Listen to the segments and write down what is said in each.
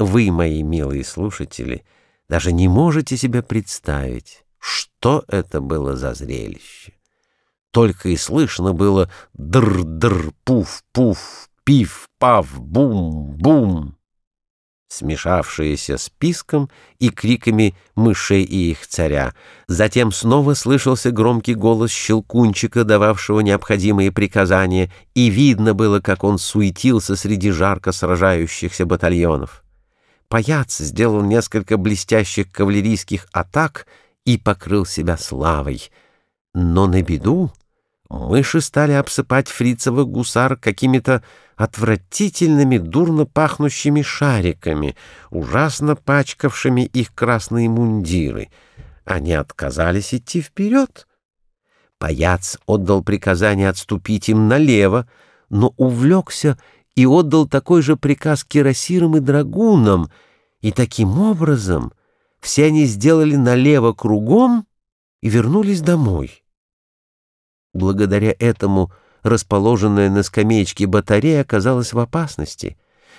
Вы, мои милые слушатели, даже не можете себе представить, что это было за зрелище. Только и слышно было др-др, пуф-пуф, пиф-паф, бум-бум смешавшиеся с писком и криками мышей и их царя. Затем снова слышался громкий голос щелкунчика, дававшего необходимые приказания, и видно было, как он суетился среди жарко сражающихся батальонов. Паяц сделал несколько блестящих кавалерийских атак и покрыл себя славой. Но на беду Мыши стали обсыпать фрицевых гусар какими-то отвратительными, дурно пахнущими шариками, ужасно пачкавшими их красные мундиры. Они отказались идти вперед. Паяц отдал приказание отступить им налево, но увлекся и отдал такой же приказ кирасирам и драгунам, и таким образом все они сделали налево кругом и вернулись домой. Благодаря этому расположенная на скамеечке батарея оказалась в опасности.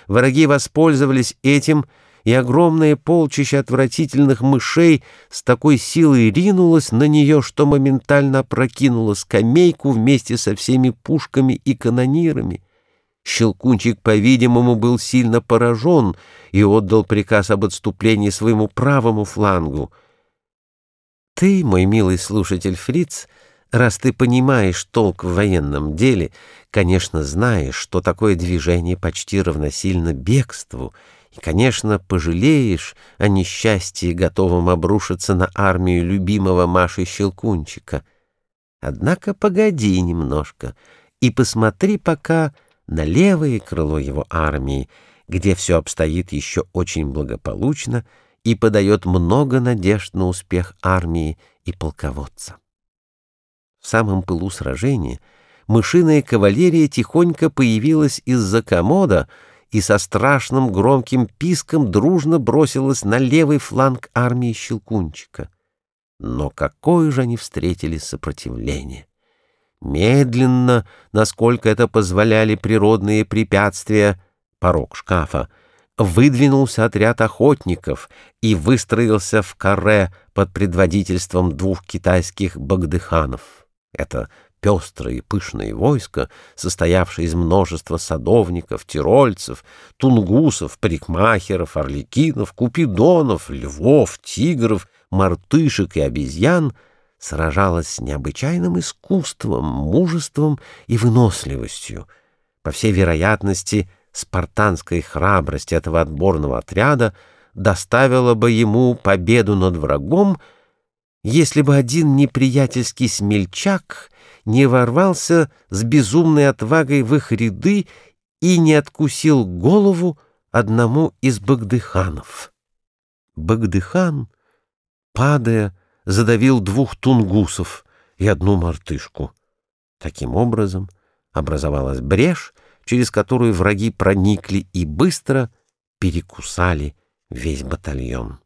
Враги воспользовались этим, и огромное полчище отвратительных мышей с такой силой ринулось на нее, что моментально опрокинуло скамейку вместе со всеми пушками и канонирами. Щелкунчик, по-видимому, был сильно поражен и отдал приказ об отступлении своему правому флангу. «Ты, мой милый слушатель Фриц, — Раз ты понимаешь толк в военном деле, конечно, знаешь, что такое движение почти равносильно бегству, и, конечно, пожалеешь о несчастье, готовом обрушиться на армию любимого Маши Щелкунчика. Однако погоди немножко и посмотри пока на левое крыло его армии, где все обстоит еще очень благополучно и подает много надежд на успех армии и полководца. В самом пылу сражения мышиная кавалерия тихонько появилась из-за комода и со страшным громким писком дружно бросилась на левый фланг армии Щелкунчика. Но какое же они встретили сопротивление! Медленно, насколько это позволяли природные препятствия, порог шкафа, выдвинулся отряд охотников и выстроился в каре под предводительством двух китайских багдыханов. Это пестрое и пышное войско, состоявшее из множества садовников, тирольцев, тунгусов, парикмахеров, орликинов, купидонов, львов, тигров, мартышек и обезьян, сражалось с необычайным искусством, мужеством и выносливостью. По всей вероятности, спартанская храбрость этого отборного отряда доставила бы ему победу над врагом, если бы один неприятельский смельчак не ворвался с безумной отвагой в их ряды и не откусил голову одному из багдыханов. Багдыхан, падая, задавил двух тунгусов и одну мартышку. Таким образом образовалась брешь, через которую враги проникли и быстро перекусали весь батальон.